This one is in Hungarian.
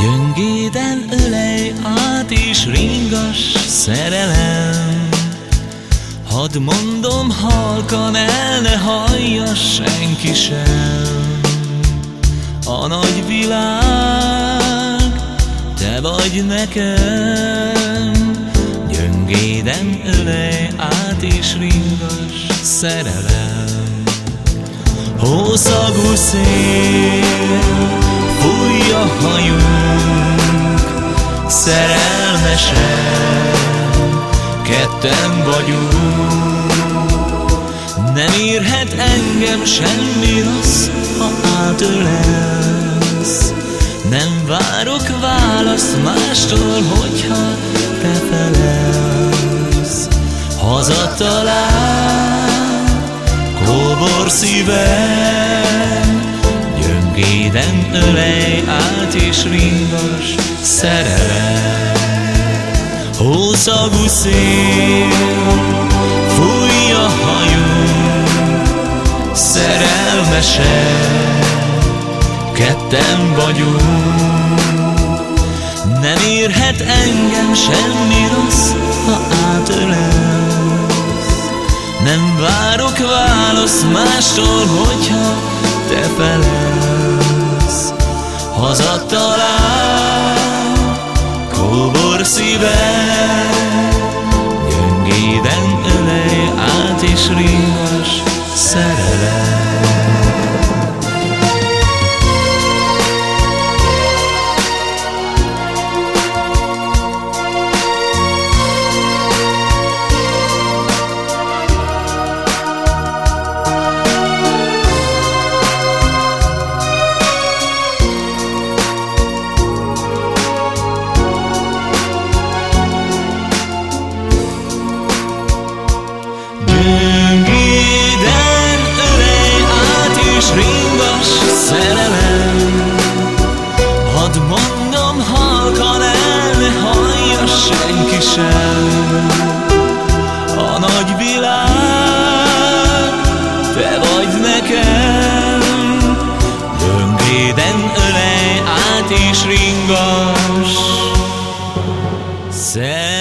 Gyöngéden ölej át és ringas szerelem. Hadd mondom halkan el, ne hallja senki sem. A nagy világ, vagy nekem Gyöngéden ölej át és ringas szerelem Hószagú szél fújja hajunk, szerelmesen ketten vagyunk. Nem érhet engem semmi rossz, ha átölelsz. Várok választ mástól, hogyha te felelsz. Hazatalál, kóbor szívem, Gyöngéden ölej át és ringas szerelem Hószagú szél fújja hajunk Szerelmesen ketten vagyunk érhet engem semmi rossz, ha átölelsz Nem várok válasz mástól, hogyha te felelsz. Hazatalál kóbor szívem Gyöngéden ölej át és ringas szerelem Gyöngéden ölej át és ringas szerelem. Hadd mondom halkan el, ne A nagy világ, te vagy nekem. Gyöngéden ölej át és ringas szerelem